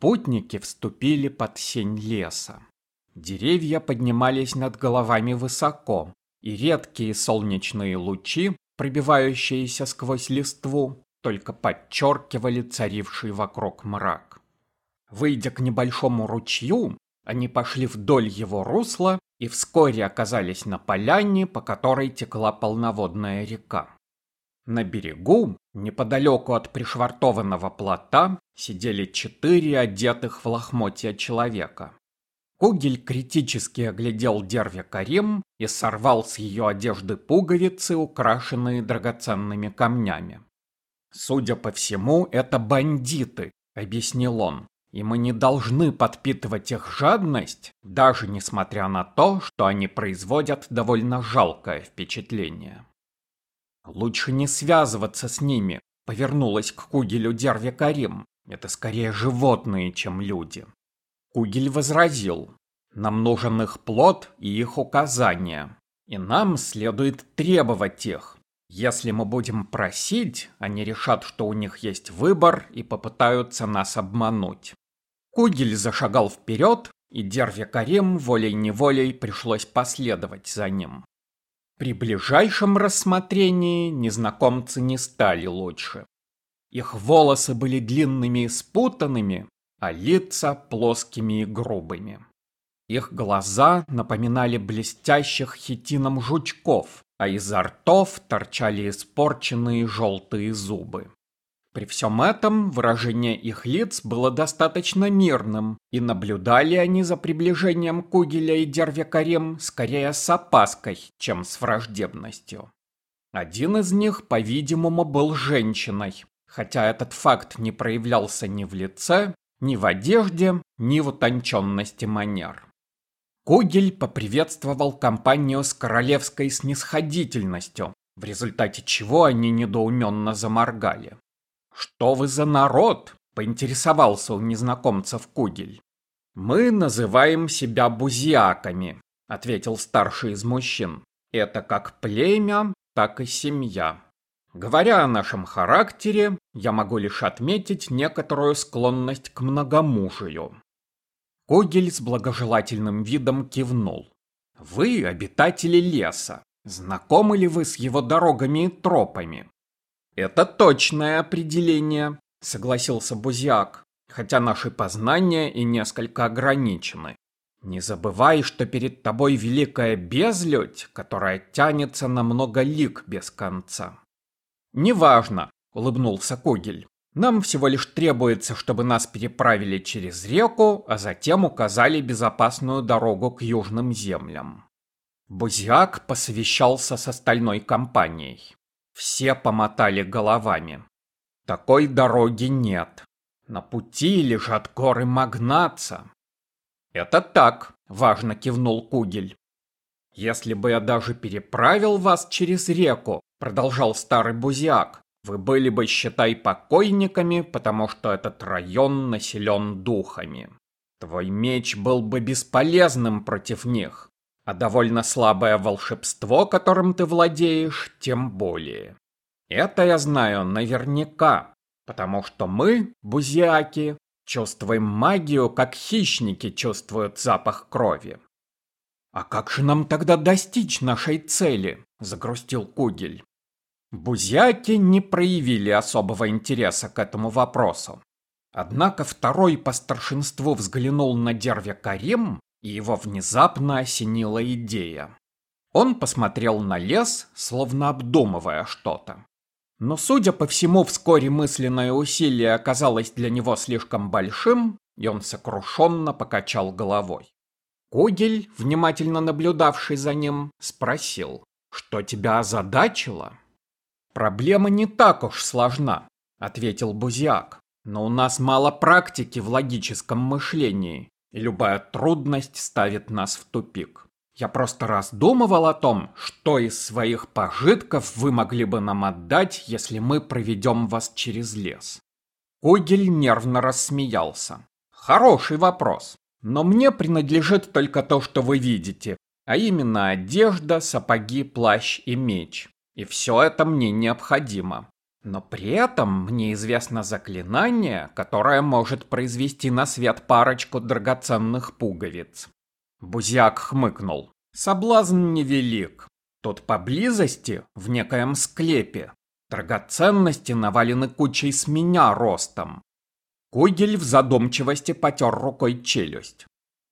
Путники вступили под сень леса. Деревья поднимались над головами высоко, и редкие солнечные лучи, пробивающиеся сквозь листву, только подчеркивали царивший вокруг мрак. Выйдя к небольшому ручью, они пошли вдоль его русла и вскоре оказались на поляне, по которой текла полноводная река. На берегу, неподалеку от пришвартованного плота, сидели четыре одетых в лохмотья человека. Кугель критически оглядел Дерве Карим и сорвал с ее одежды пуговицы, украшенные драгоценными камнями. «Судя по всему, это бандиты», — объяснил он, «и мы не должны подпитывать их жадность, даже несмотря на то, что они производят довольно жалкое впечатление». Лучше не связываться с ними, повернулась к Кугелю Дерве Карим. Это скорее животные, чем люди. Кугель возразил. Нам нужен их плод и их указания. И нам следует требовать их. Если мы будем просить, они решат, что у них есть выбор и попытаются нас обмануть. Кугель зашагал вперед, и Дерве Карим волей-неволей пришлось последовать за ним. При ближайшем рассмотрении незнакомцы не стали лучше. Их волосы были длинными и спутанными, а лица плоскими и грубыми. Их глаза напоминали блестящих хитином жучков, а изо ртов торчали испорченные желтые зубы. При всем этом выражение их лиц было достаточно мирным, и наблюдали они за приближением Кугеля и Дервякарем скорее с опаской, чем с враждебностью. Один из них, по-видимому, был женщиной, хотя этот факт не проявлялся ни в лице, ни в одежде, ни в утонченности манер. Кугель поприветствовал компанию с королевской снисходительностью, в результате чего они недоуменно заморгали. «Что вы за народ?» – поинтересовался у незнакомцев Кугель. «Мы называем себя бузиаками», – ответил старший из мужчин. «Это как племя, так и семья. Говоря о нашем характере, я могу лишь отметить некоторую склонность к многомужию». Кугель с благожелательным видом кивнул. «Вы обитатели леса. Знакомы ли вы с его дорогами и тропами? «Это точное определение», — согласился Бузиак, «хотя наши познания и несколько ограничены. Не забывай, что перед тобой великая безлюдь, которая тянется на много лик без конца». «Неважно», — улыбнулся Когель. «Нам всего лишь требуется, чтобы нас переправили через реку, а затем указали безопасную дорогу к южным землям». Бузиак посовещался с остальной компанией. Все помотали головами. Такой дороги нет. На пути лежат горы Магнаца. Это так, важно кивнул Кугель. Если бы я даже переправил вас через реку, продолжал старый бузиак, вы были бы, считай, покойниками, потому что этот район населен духами. Твой меч был бы бесполезным против них а довольно слабое волшебство, которым ты владеешь, тем более. Это я знаю наверняка, потому что мы, бузиаки, чувствуем магию, как хищники чувствуют запах крови. «А как же нам тогда достичь нашей цели?» – загрустил Кугель. Бузяки не проявили особого интереса к этому вопросу. Однако второй по старшинству взглянул на Дерве Карим и его внезапно осенила идея. Он посмотрел на лес, словно обдумывая что-то. Но, судя по всему, вскоре мысленное усилие оказалось для него слишком большим, и он сокрушенно покачал головой. Кугель, внимательно наблюдавший за ним, спросил, что тебя озадачило? «Проблема не так уж сложна», — ответил Бузиак. «Но у нас мало практики в логическом мышлении, и любая трудность ставит нас в тупик. Я просто раздумывал о том, что из своих пожитков вы могли бы нам отдать, если мы проведем вас через лес. Кугель нервно рассмеялся. Хороший вопрос. Но мне принадлежит только то, что вы видите, а именно одежда, сапоги, плащ и меч. И все это мне необходимо. Но при этом мне известно заклинание, которое может произвести на свет парочку драгоценных пуговиц. Бузяк хмыкнул. Соблазн невелик. Тут поблизости, в некоем склепе, драгоценности навалены кучей с меня ростом. Кугель в задумчивости потер рукой челюсть.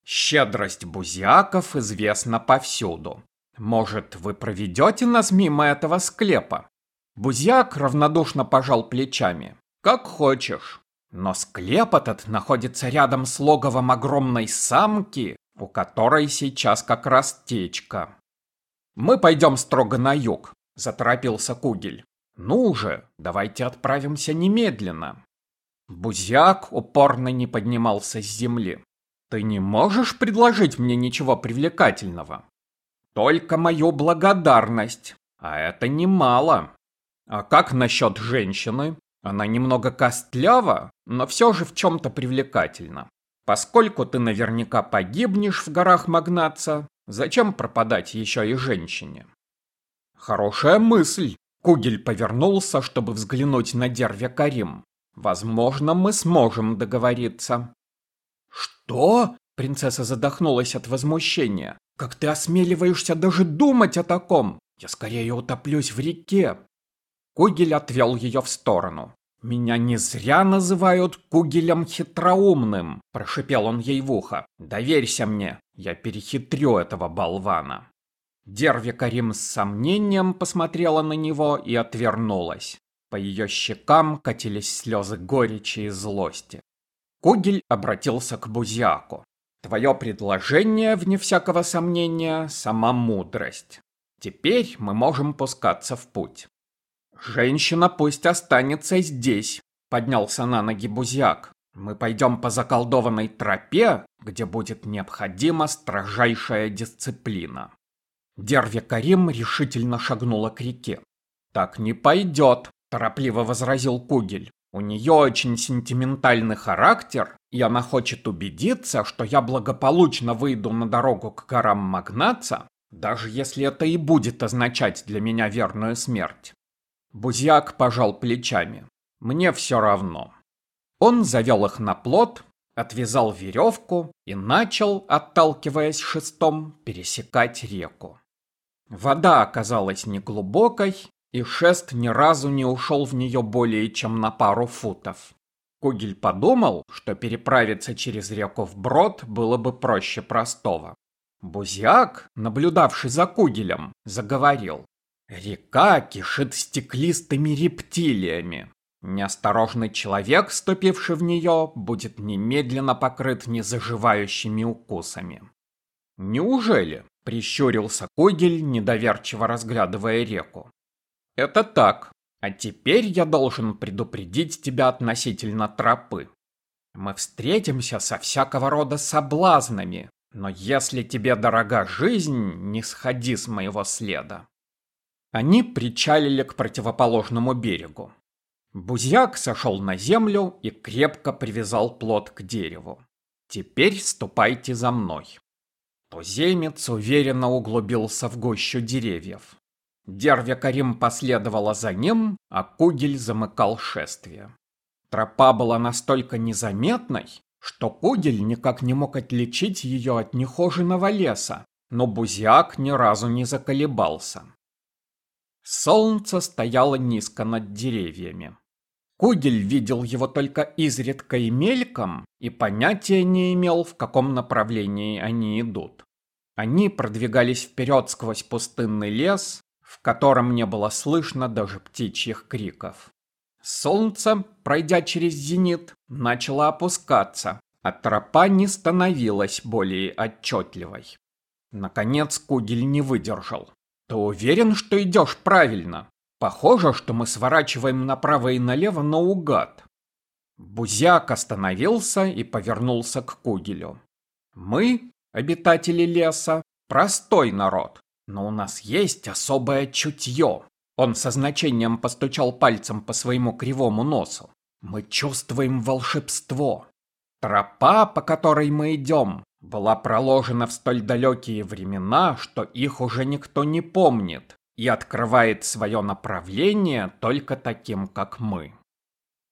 Щедрость бузяков известна повсюду. Может, вы проведете нас мимо этого склепа? Бузяк равнодушно пожал плечами. Как хочешь. Но склеп этот находится рядом с логовом огромной самки, у которой сейчас как раз течка. «Мы пойдем строго на юг», — заторопился Кугель. «Ну же, давайте отправимся немедленно». Бузяк упорно не поднимался с земли. «Ты не можешь предложить мне ничего привлекательного?» «Только мою благодарность, а это немало». «А как насчет женщины? Она немного костлява, но все же в чем-то привлекательна. Поскольку ты наверняка погибнешь в горах Магнаца, зачем пропадать еще и женщине? Хорошая мысль. Кугель повернулся, чтобы взглянуть на Дервя Карим. Возможно, мы сможем договориться. Что? Принцесса задохнулась от возмущения. Как ты осмеливаешься даже думать о таком? Я скорее утоплюсь в реке. Кугель отвел ее в сторону. «Меня не зря называют Кугелем хитроумным», – прошипел он ей в ухо. «Доверься мне, я перехитрю этого болвана». Дерви Карим с сомнением посмотрела на него и отвернулась. По ее щекам катились слезы горечи и злости. Кугель обратился к Бузяку. «Твое предложение, вне всякого сомнения, сама мудрость. Теперь мы можем пускаться в путь. «Женщина пусть останется здесь», — поднялся на ноги Бузяк. «Мы пойдем по заколдованной тропе, где будет необходима строжайшая дисциплина». Дерви Карим решительно шагнула к реке. «Так не пойдет», – торопливо возразил Кугель. «У нее очень сентиментальный характер, и она хочет убедиться, что я благополучно выйду на дорогу к горам Магнаца, даже если это и будет означать для меня верную смерть. Бузяк пожал плечами. Мне все равно. Он завел их на плот, отвязал веревку и начал, отталкиваясь шестом, пересекать реку. Вода оказалась неглубокой, и шест ни разу не ушел в нее более чем на пару футов. Кугель подумал, что переправиться через реку вброд было бы проще простого. Бузяк, наблюдавший за Кугелем, заговорил. Река кишит стеклистыми рептилиями. Неосторожный человек, ступивший в нее, будет немедленно покрыт незаживающими укусами. «Неужели?» – прищурился Когель, недоверчиво разглядывая реку. «Это так. А теперь я должен предупредить тебя относительно тропы. Мы встретимся со всякого рода соблазнами, но если тебе дорога жизнь, не сходи с моего следа. Они причалили к противоположному берегу. Бузьяк сошел на землю и крепко привязал плот к дереву. «Теперь ступайте за мной». Туземец уверенно углубился в гущу деревьев. Дервя Карим последовала за ним, а Кугель замыкал шествие. Тропа была настолько незаметной, что Кугель никак не мог отличить ее от нехоженного леса, но Бузяк ни разу не заколебался. Солнце стояло низко над деревьями. Кугель видел его только изредка и мельком, и понятия не имел, в каком направлении они идут. Они продвигались вперед сквозь пустынный лес, в котором не было слышно даже птичьих криков. Солнце, пройдя через зенит, начало опускаться, а тропа не становилась более отчетливой. Наконец Кугель не выдержал. Ты уверен, что идешь правильно? Похоже, что мы сворачиваем направо и налево наугад. Бузяк остановился и повернулся к Кугелю. Мы, обитатели леса, простой народ, но у нас есть особое чутье. Он со значением постучал пальцем по своему кривому носу. Мы чувствуем волшебство. Тропа, по которой мы идем, была проложена в столь далекие времена, что их уже никто не помнит, и открывает свое направление только таким, как мы.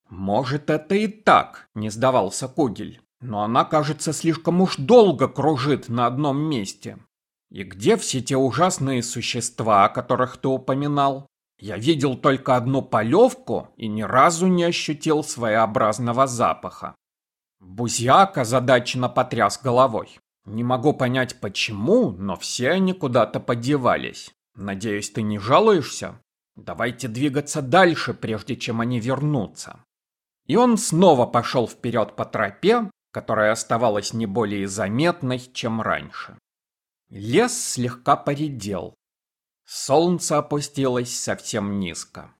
Может, это и так, не сдавался Кугель, но она, кажется, слишком уж долго кружит на одном месте. И где все те ужасные существа, о которых ты упоминал? Я видел только одну полевку и ни разу не ощутил своеобразного запаха. Бузьяк озадаченно потряс головой. Не могу понять почему, но все они куда-то подевались. Надеюсь, ты не жалуешься? Давайте двигаться дальше, прежде чем они вернутся. И он снова пошел вперед по тропе, которая оставалась не более заметной, чем раньше. Лес слегка поредел. Солнце опустилось совсем низко.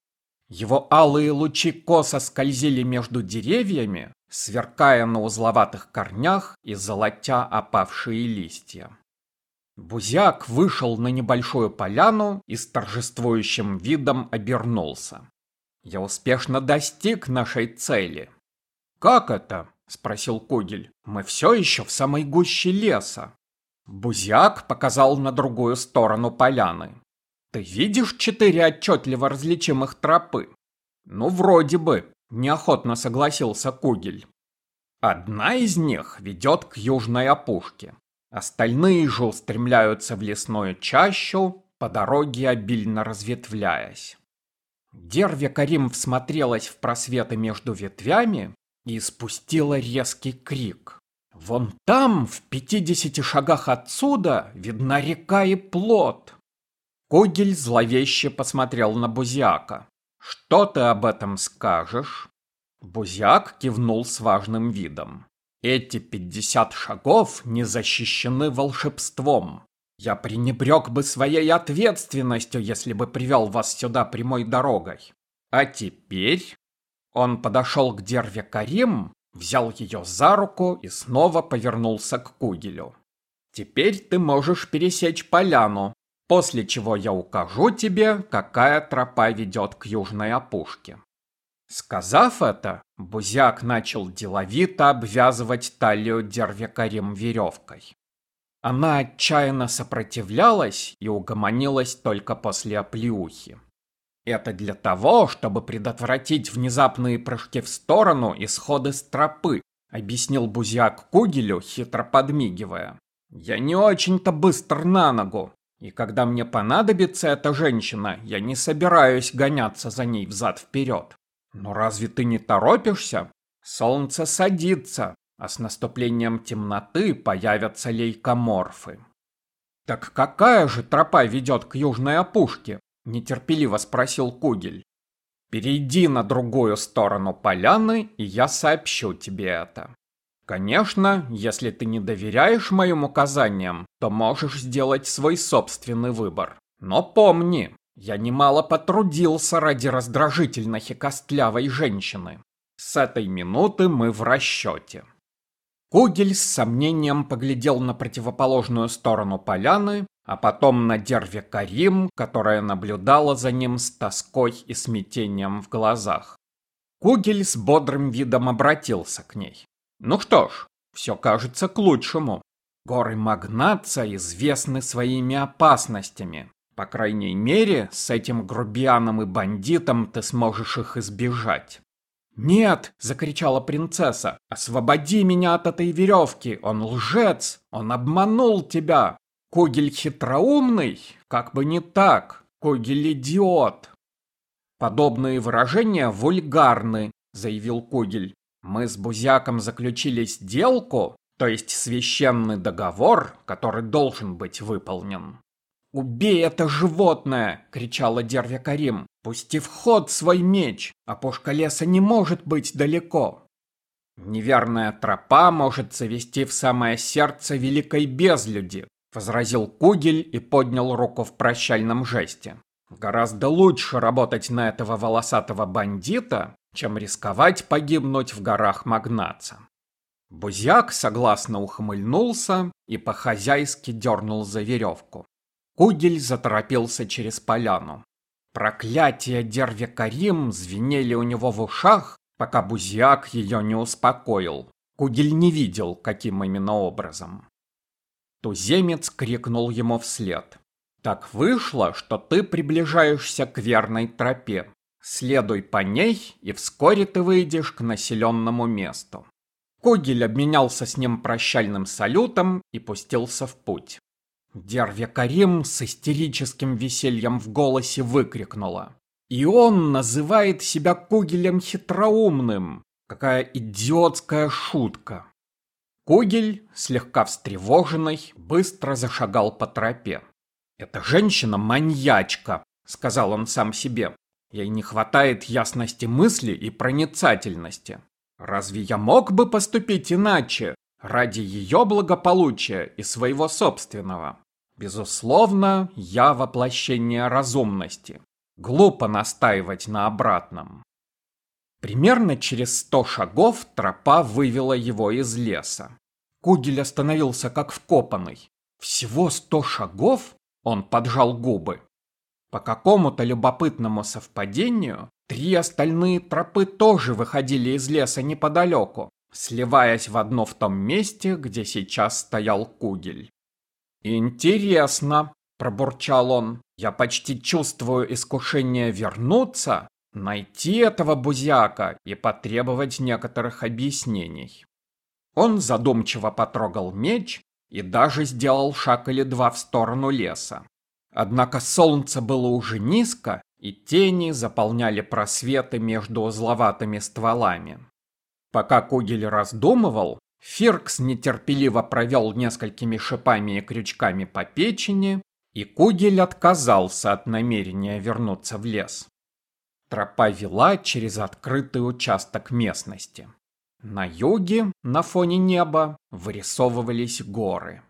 Его алые лучи косо скользили между деревьями, сверкая на узловатых корнях и золотя опавшие листья. Бузяк вышел на небольшую поляну и с торжествующим видом обернулся. «Я успешно достиг нашей цели». «Как это?» — спросил Кугель. «Мы все еще в самой гуще леса». Бузяк показал на другую сторону поляны. «Ты видишь четыре отчетливо различимых тропы?» «Ну, вроде бы», — неохотно согласился Кугель. «Одна из них ведет к южной опушке. Остальные же устремляются в лесную чащу, по дороге обильно разветвляясь». Дервя Карим всмотрелась в просветы между ветвями и спустила резкий крик. Вон там, в пятидесяти шагах отсюда, видна река и плот. Когель зловеще посмотрел на Бузяка. «Что ты об этом скажешь?» Бузяк кивнул с важным видом. «Эти пятьдесят шагов не защищены волшебством. Я пренебрег бы своей ответственностью, если бы привел вас сюда прямой дорогой. А теперь он подошел к Дерве Карим, взял ее за руку и снова повернулся к Кугелю. «Теперь ты можешь пересечь поляну, после чего я укажу тебе, какая тропа ведет к южной опушке». Сказав это, Бузяк начал деловито обвязывать талию Дерве Карим веревкой. Она отчаянно сопротивлялась и угомонилась только после оплеухи. Это для того, чтобы предотвратить внезапные прыжки в сторону и сходы с тропы, объяснил Бузяк Кугелю, хитро подмигивая. Я не очень-то быстр на ногу, и когда мне понадобится эта женщина, я не собираюсь гоняться за ней взад-вперед. Но разве ты не торопишься? Солнце садится, а с наступлением темноты появятся лейкоморфы. Так какая же тропа ведет к южной опушке? Нетерпеливо спросил Кугель. Перейди на другую сторону поляны, и я сообщу тебе это. Конечно, если ты не доверяешь моим указаниям, то можешь сделать свой собственный выбор. Но помни, я немало потрудился ради раздражительной и костлявой женщины. С этой минуты мы в расчете. Кугель с сомнением поглядел на противоположную сторону поляны а потом на Дерве Карим, которая наблюдала за ним с тоской и смятением в глазах. Кугель с бодрым видом обратился к ней. «Ну что ж, все кажется к лучшему. Горы Магнаца известны своими опасностями. По крайней мере, с этим грубианом и бандитом ты сможешь их избежать». «Нет!» — закричала принцесса. «Освободи меня от этой веревки! Он лжец! Он обманул тебя! Когель хитроумный? Как бы не так. Когель идиот. Подобные выражения вульгарны, заявил Когель. Мы с Бузяком заключили сделку, то есть священный договор, который должен быть выполнен. «Убей это животное!» — кричала Дервя Карим. «Пусти в ход свой меч! Опушка леса не может быть далеко!» Неверная тропа может завести в самое сердце великой безлюди, возразил Кугель и поднял руку в прощальном жесте. Гораздо лучше работать на этого волосатого бандита, чем рисковать погибнуть в горах Магнаца. Бузяк согласно ухмыльнулся и по-хозяйски дернул за веревку. Кугель заторопился через поляну. Проклятия Дерве Карим звенели у него в ушах, пока Бузяк ее не успокоил. Кугель не видел, каким именно образом. Туземец крикнул ему вслед. Так вышло, что ты приближаешься к верной тропе. Следуй по ней, и вскоре ты выйдешь к населенному месту. Кугель обменялся с ним прощальным салютом и пустился в путь. Дерве Карим с истерическим весельем в голосе выкрикнула. «И он называет себя Кугелем хитроумным! Какая идиотская шутка!» Кугель, слегка встревоженный, быстро зашагал по тропе. «Эта женщина маньячка», — сказал он сам себе. «Ей не хватает ясности мысли и проницательности. Разве я мог бы поступить иначе, ради ее благополучия и своего собственного? Безусловно, я воплощение разумности. Глупо настаивать на обратном». Примерно через сто шагов тропа вывела его из леса. Кугель остановился как вкопанный. Всего сто шагов? Он поджал губы. По какому-то любопытному совпадению, три остальные тропы тоже выходили из леса неподалеку, сливаясь в одно в том месте, где сейчас стоял Кугель. «Интересно», – пробурчал он, – «я почти чувствую искушение вернуться, найти этого бузяка и потребовать некоторых объяснений». Он задумчиво потрогал меч и даже сделал шаг или два в сторону леса. Однако солнце было уже низко, и тени заполняли просветы между узловатыми стволами. Пока Кугель раздумывал, Фиркс нетерпеливо провел несколькими шипами и крючками по печени, и Кугель отказался от намерения вернуться в лес. Тропа вела через открытый участок местности. На юге, на фоне неба, вырисовывались горы.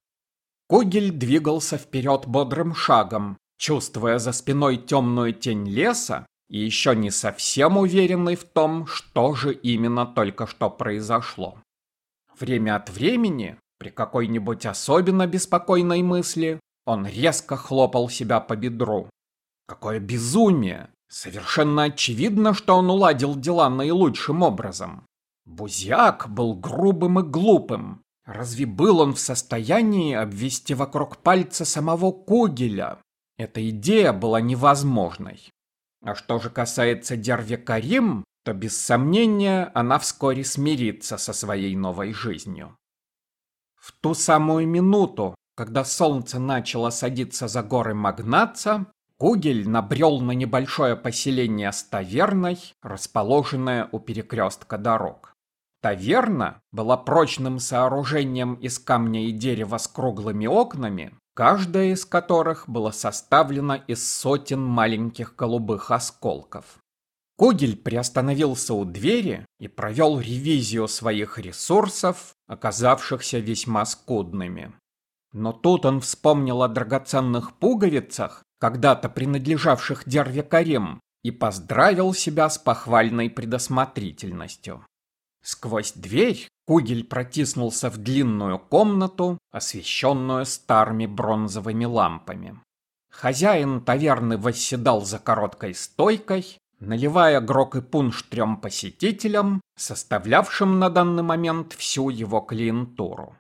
Кугель двигался вперед бодрым шагом, чувствуя за спиной темную тень леса и еще не совсем уверенный в том, что же именно только что произошло. Время от времени, при какой-нибудь особенно беспокойной мысли, он резко хлопал себя по бедру. Какое безумие! Совершенно очевидно, что он уладил дела наилучшим образом. Бузяк был грубым и глупым. Разве был он в состоянии обвести вокруг пальца самого Кугеля? Эта идея была невозможной. А что же касается Дерви Карим, то без сомнения она вскоре смирится со своей новой жизнью. В ту самую минуту, когда солнце начало садиться за горы Магнаца, Кугель набрел на небольшое поселение с таверной, расположенное у перекрестка дорог. Таверна была прочным сооружением из камня и дерева с круглыми окнами, каждая из которых была составлена из сотен маленьких голубых осколков. Кугель приостановился у двери и провел ревизию своих ресурсов, оказавшихся весьма скудными. Но тут он вспомнил о драгоценных пуговицах, когда-то принадлежавших Дерве Карем, и поздравил себя с похвальной предосмотрительностью. Сквозь дверь Кугель протиснулся в длинную комнату, освещенную старыми бронзовыми лампами. Хозяин таверны восседал за короткой стойкой, наливая грок и пунш трем посетителям, составлявшим на данный момент всю его клиентуру.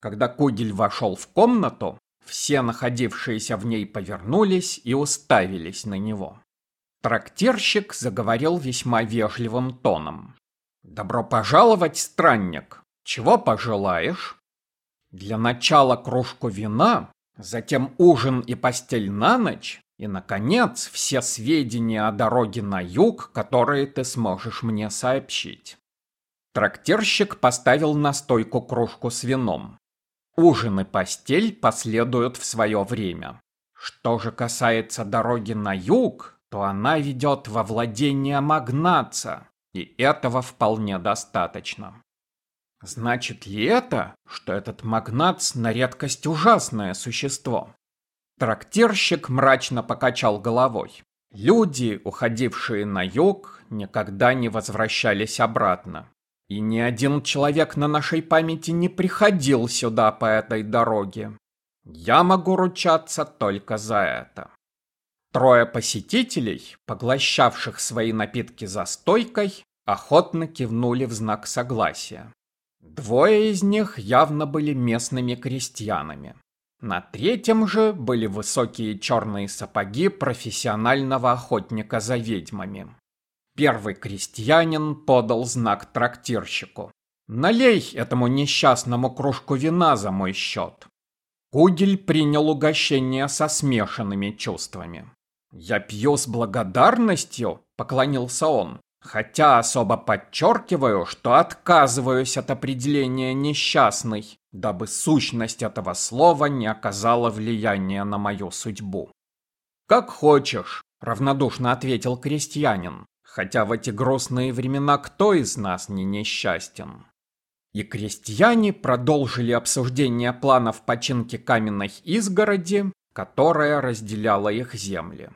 Когда Кугель вошел в комнату, все находившиеся в ней повернулись и уставились на него. Трактирщик заговорил весьма вежливым тоном. «Добро пожаловать, странник! Чего пожелаешь?» «Для начала кружку вина, затем ужин и постель на ночь, и, наконец, все сведения о дороге на юг, которые ты сможешь мне сообщить». Трактирщик поставил на стойку кружку с вином. Ужин и постель последуют в свое время. Что же касается дороги на юг, то она ведет во владение Магнаца, и этого вполне достаточно. Значит ли это, что этот магнат на редкость ужасное существо? Трактирщик мрачно покачал головой. Люди, уходившие на юг, никогда не возвращались обратно. И ни один человек на нашей памяти не приходил сюда по этой дороге. Я могу ручаться только за это. Трое посетителей, поглощавших свои напитки за стойкой, охотно кивнули в знак согласия. Двое из них явно были местными крестьянами. На третьем же были высокие черные сапоги профессионального охотника за ведьмами. Первый крестьянин подал знак трактирщику. «Налей этому несчастному кружку вина за мой счет». Кугель принял угощение со смешанными чувствами. «Я пью с благодарностью», — поклонился он, хотя особо подчеркиваю, что отказываюсь от определения «несчастный», дабы сущность этого слова не оказала влияния на мою судьбу. «Как хочешь», — равнодушно ответил крестьянин, хотя в эти грустные времена кто из нас не несчастен? И крестьяне продолжили обсуждение планов починки каменной изгороди, которая разделяла их земли.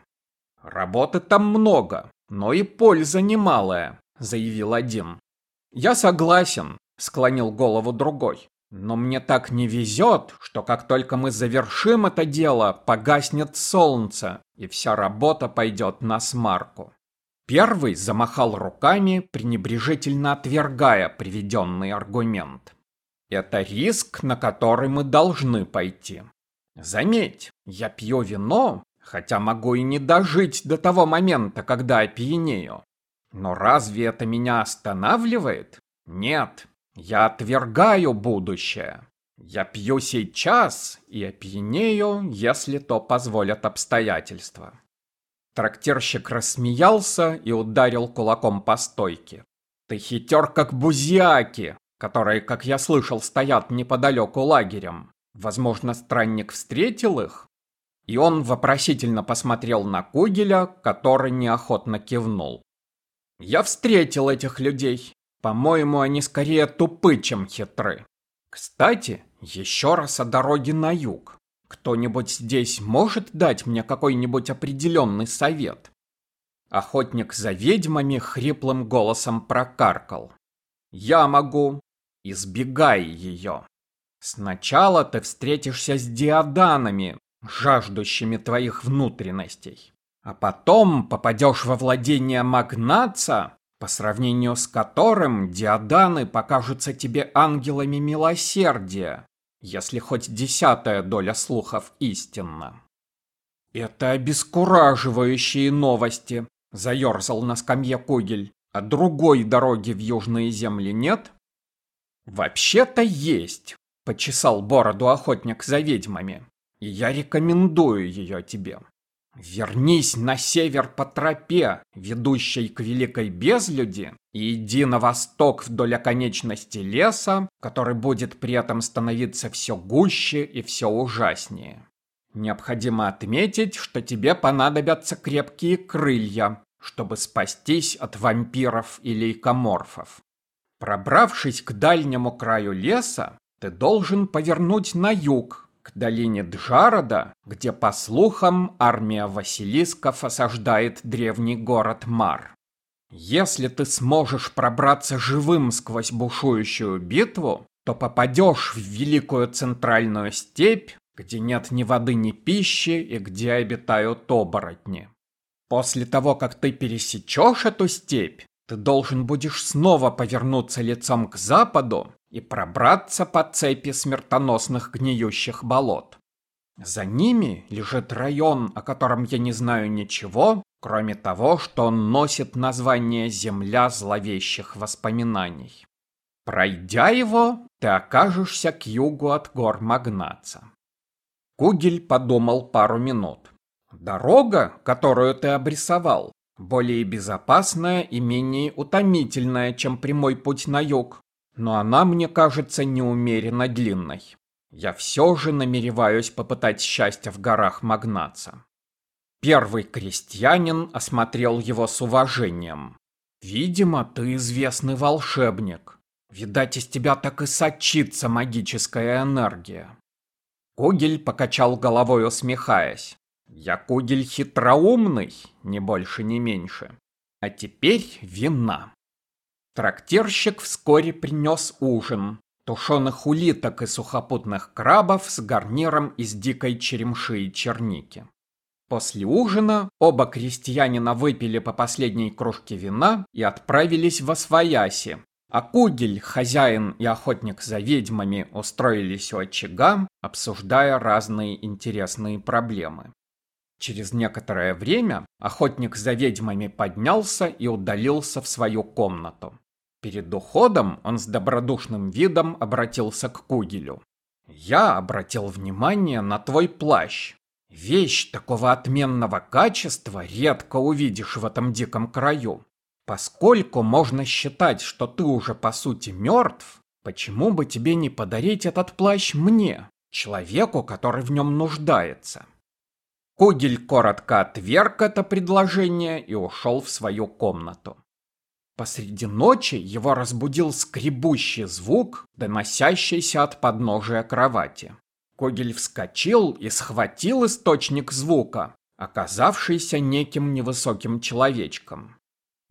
«Работы там много, но и польза немалая», — заявил один. «Я согласен», — склонил голову другой. «Но мне так не везет, что как только мы завершим это дело, погаснет солнце, и вся работа пойдет на смарку». Первый замахал руками, пренебрежительно отвергая приведенный аргумент. Это риск, на который мы должны пойти. Заметь, я пью вино, хотя могу и не дожить до того момента, когда опьянею. Но разве это меня останавливает? Нет, я отвергаю будущее. Я пью сейчас и опьянею, если то позволят обстоятельства. Трактирщик рассмеялся и ударил кулаком по стойке. «Ты хитер, как бузиаки, которые, как я слышал, стоят неподалеку лагерем. Возможно, странник встретил их?» И он вопросительно посмотрел на Кугеля, который неохотно кивнул. «Я встретил этих людей. По-моему, они скорее тупы, чем хитры. Кстати, еще раз о дороге на юг. Кто-нибудь здесь может дать мне какой-нибудь определенный совет? Охотник за ведьмами хриплым голосом прокаркал. Я могу. Избегай ее. Сначала ты встретишься с диаданами, жаждущими твоих внутренностей. А потом попадешь во владение магнаца, по сравнению с которым диаданы покажутся тебе ангелами милосердия, если хоть десятая доля слухов истинна. «Это обескураживающие новости», — заерзал на скамье Кугель. «А другой дороги в южные земли нет?» «Вообще-то есть», — почесал бороду охотник за ведьмами. «И я рекомендую ее тебе. Вернись на север по тропе, ведущей к Великой Безлюди, и иди на восток вдоль оконечности леса, который будет при этом становиться все гуще и все ужаснее. Необходимо отметить, что тебе понадобятся крепкие крылья, чтобы спастись от вампиров и лейкоморфов. Пробравшись к дальнему краю леса, ты должен повернуть на юг, к долине Джарода, где, по слухам, армия Василисков осаждает древний город Мар. Если ты сможешь пробраться живым сквозь бушующую битву, то попадешь в великую центральную степь, где нет ни воды, ни пищи и где обитают оборотни. После того, как ты пересечешь эту степь, ты должен будешь снова повернуться лицом к западу и пробраться по цепи смертоносных гниющих болот. За ними лежит район, о котором я не знаю ничего, кроме того, что он носит название «Земля зловещих воспоминаний». Пройдя его, ты окажешься к югу от гор Магнаца. Кугель подумал пару минут. Дорога, которую ты обрисовал, более безопасная и менее утомительная, чем прямой путь на юг, но она мне кажется неумеренно длинной. Я все же намереваюсь попытать счастье в горах Магнаца. Первый крестьянин осмотрел его с уважением. «Видимо, ты известный волшебник. Видать, из тебя так и сочится магическая энергия». Кугель покачал головой, усмехаясь. «Я Кугель хитроумный, ни больше, ни меньше. А теперь вина». Трактирщик вскоре принес ужин. Тушеных улиток и сухопутных крабов с гарниром из дикой черемши и черники. После ужина оба крестьянина выпили по последней кружке вина и отправились во Свояси, А Кугель, хозяин и охотник за ведьмами устроились у очага, обсуждая разные интересные проблемы. Через некоторое время охотник за ведьмами поднялся и удалился в свою комнату. Перед уходом он с добродушным видом обратился к Кугелю. «Я обратил внимание на твой плащ. Вещь такого отменного качества редко увидишь в этом диком краю. Поскольку можно считать, что ты уже по сути мертв, почему бы тебе не подарить этот плащ мне, человеку, который в нем нуждается? Кугель коротко отверг это предложение и ушел в свою комнату. Посреди ночи его разбудил скребущий звук, доносящийся от подножия кровати. Когель вскочил и схватил источник звука, оказавшийся неким невысоким человечком.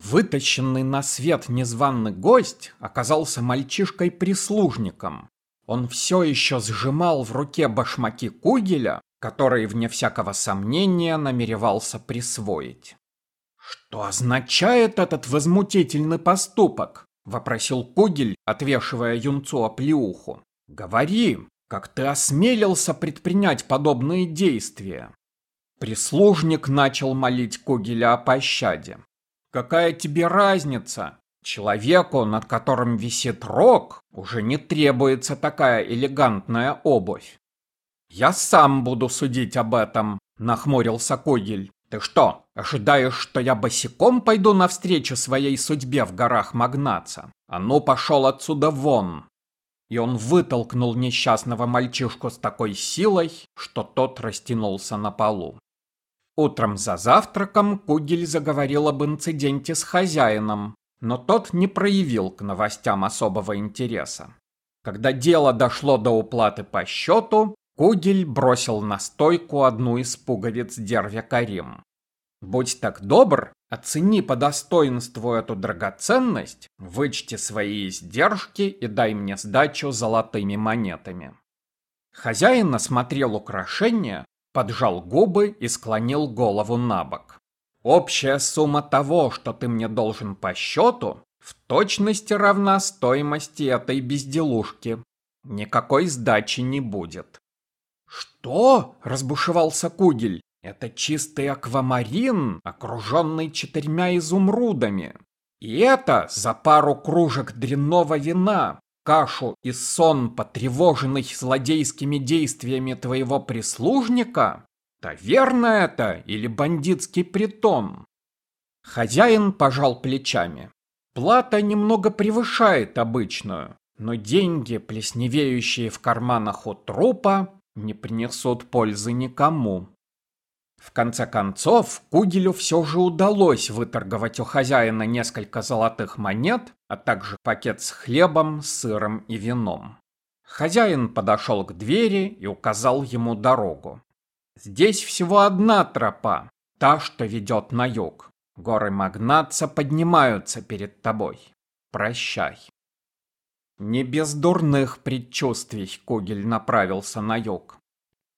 Вытащенный на свет незваный гость оказался мальчишкой-прислужником. Он все еще сжимал в руке башмаки Кугеля, которые, вне всякого сомнения, намеревался присвоить. «Что означает этот возмутительный поступок?» — вопросил Кугель, отвешивая юнцу оплеуху. «Говори, как ты осмелился предпринять подобные действия?» Прислужник начал молить Кугеля о пощаде. Какая тебе разница? Человеку, над которым висит рог, уже не требуется такая элегантная обувь. Я сам буду судить об этом, нахмурился Когель. Ты что, ожидаешь, что я босиком пойду навстречу своей судьбе в горах Магнаца? А ну пошел отсюда вон. И он вытолкнул несчастного мальчишку с такой силой, что тот растянулся на полу. Утром за завтраком Кугель заговорил об инциденте с хозяином, но тот не проявил к новостям особого интереса. Когда дело дошло до уплаты по счету, Кугель бросил на стойку одну из пуговиц Дервя Карим. «Будь так добр, оцени по достоинству эту драгоценность, вычти свои издержки и дай мне сдачу золотыми монетами». Хозяин осмотрел украшение, поджал губы и склонил голову на бок. Общая сумма того, что ты мне должен по счету, в точности равна стоимости этой безделушки. Никакой сдачи не будет. Что? Разбушевался Кугель. Это чистый аквамарин, окруженный четырьмя изумрудами. И это за пару кружек дрянного вина, кашу и сон, потревоженный злодейскими действиями твоего прислужника? Таверна это или бандитский притон? Хозяин пожал плечами. Плата немного превышает обычную, но деньги, плесневеющие в карманах у трупа, не принесут пользы никому. В конце концов, Кугелю все же удалось выторговать у хозяина несколько золотых монет, а также пакет с хлебом, сыром и вином. Хозяин подошел к двери и указал ему дорогу. «Здесь всего одна тропа, та, что ведет на юг. Горы Магнатца поднимаются перед тобой. Прощай». Не без дурных предчувствий Кугель направился на юг.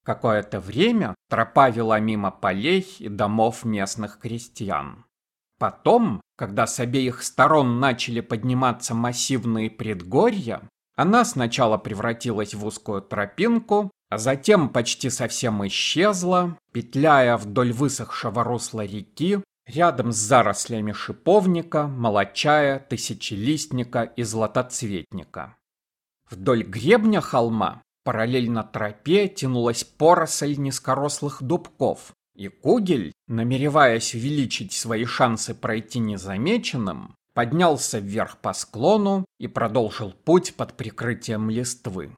Какое-то время тропа вела мимо полей и домов местных крестьян. Потом, когда с обеих сторон начали подниматься массивные предгорья, она сначала превратилась в узкую тропинку, а затем почти совсем исчезла, петляя вдоль высохшего русла реки, рядом с зарослями шиповника, молочая, тысячелистника и златоцветника. Вдоль гребня холма Параллельно тропе тянулась поросль низкорослых дубков, и Кугель, намереваясь увеличить свои шансы пройти незамеченным, поднялся вверх по склону и продолжил путь под прикрытием листвы.